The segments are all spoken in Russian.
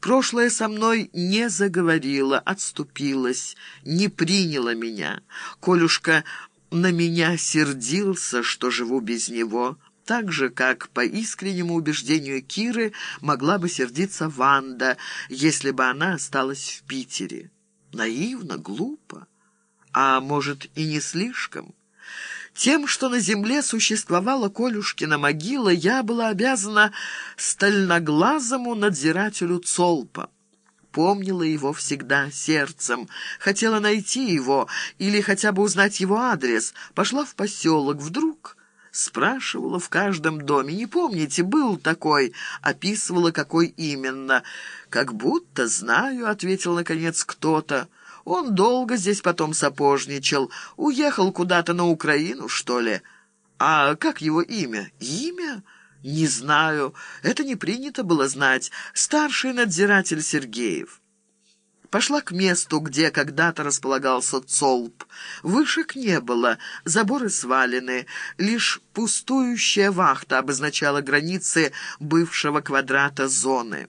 Прошлое со мной не заговорило, отступилось, не приняло меня. Колюшка на меня сердился, что живу без него» так же, как, по искреннему убеждению Киры, могла бы сердиться Ванда, если бы она осталась в Питере. Наивно, глупо, а может и не слишком. Тем, что на земле существовала Колюшкина могила, я была обязана стальноглазому надзирателю Цолпа. Помнила его всегда сердцем, хотела найти его или хотя бы узнать его адрес, пошла в поселок, вдруг... Спрашивала в каждом доме. Не помните, был такой. Описывала, какой именно. «Как будто знаю», — ответил, наконец, кто-то. «Он долго здесь потом сапожничал. Уехал куда-то на Украину, что ли?» «А как его имя?» «Имя?» «Не знаю. Это не принято было знать. Старший надзиратель Сергеев». Пошла к месту, где когда-то располагался Цолб. Вышек не было, заборы свалены, лишь пустующая вахта обозначала границы бывшего квадрата зоны.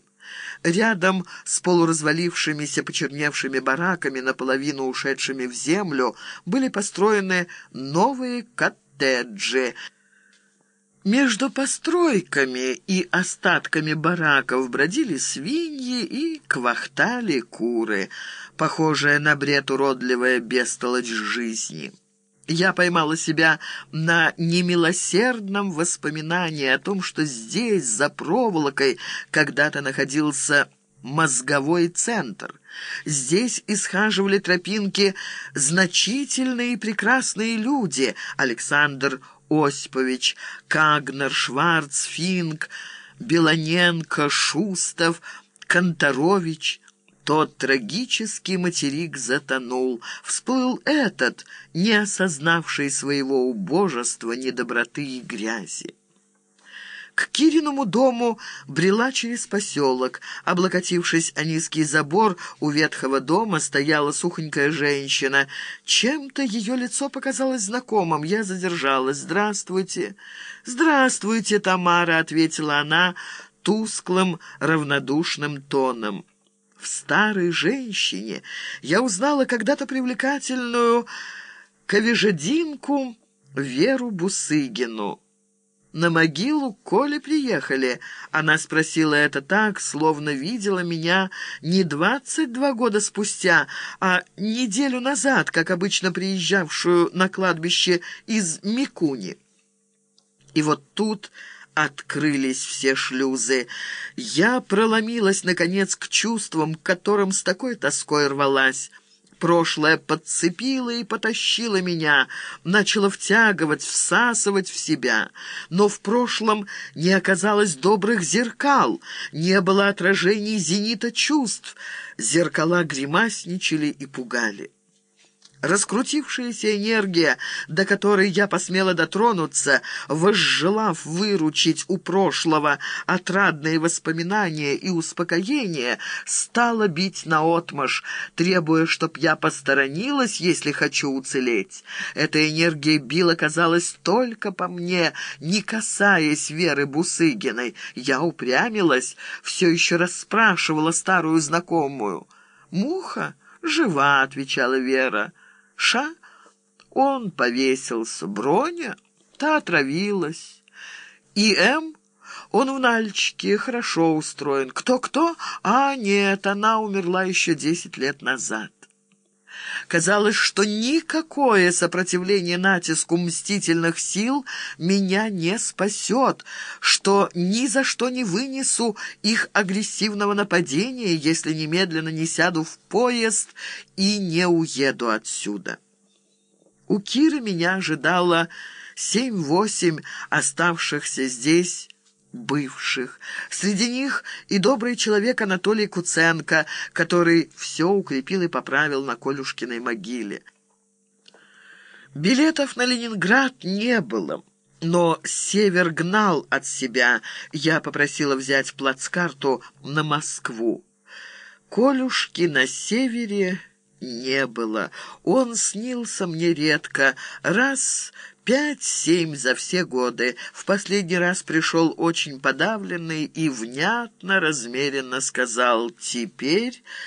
Рядом с полуразвалившимися почерневшими бараками, наполовину ушедшими в землю, были построены новые коттеджи – между постройками и остатками бараков бродили свиньи и квахтали куры, похожая на бред уродливая бестолочь жизни. Я поймала себя на немилосердном воспоминании о том, что здесь, за проволокой, когда-то находился мозговой центр. Здесь исхаживали тропинки значительные и прекрасные люди. Александр Осипович, Кагнер, Шварц, Финк, Белоненко, Шустов, Конторович. Тот трагический материк затонул. Всплыл этот, не осознавший своего убожества, недоброты и грязи. К Кириному дому брела через поселок. Облокотившись о низкий забор, у ветхого дома стояла сухонькая женщина. Чем-то ее лицо показалось знакомым. Я задержалась. «Здравствуйте». «Здравствуйте, Тамара», — ответила она тусклым, равнодушным тоном. В старой женщине я узнала когда-то привлекательную ковежединку Веру Бусыгину. На могилу Коли приехали. Она спросила это так, словно видела меня не двадцать два года спустя, а неделю назад, как обычно приезжавшую на кладбище из Микуни. И вот тут открылись все шлюзы. Я проломилась, наконец, к чувствам, которым с такой тоской рвалась. Прошлое подцепило и потащило меня, начало втягивать, всасывать в себя. Но в прошлом не оказалось добрых зеркал, не было отражений зенита чувств. Зеркала гримасничали и пугали. Раскрутившаяся энергия, до которой я посмела дотронуться, возжелав выручить у прошлого отрадные воспоминания и успокоение, стала бить наотмашь, требуя, чтоб я посторонилась, если хочу уцелеть. Эта энергия била, казалось, только по мне, не касаясь Веры Бусыгиной. Я упрямилась, все еще расспрашивала старую знакомую. «Муха?» «Жива», — отвечала Вера. Ша, он повесился, Броня, та отравилась. И М, он в Нальчике, хорошо устроен. Кто-кто? А, нет, она умерла еще десять лет назад. Казалось, что никакое сопротивление натиску мстительных сил меня не спасет, что ни за что не вынесу их агрессивного нападения, если немедленно не сяду в поезд и не уеду отсюда. У Киры меня ожидало семь-восемь оставшихся здесь бывших. Среди них и добрый человек Анатолий Куценко, который все укрепил и поправил на Колюшкиной могиле. Билетов на Ленинград не было, но север гнал от себя. Я попросила взять плацкарту на Москву. Колюшки на севере не было. Он снился мне редко, раз Пять-семь за все годы. В последний раз пришел очень подавленный и внятно, размеренно сказал «Теперь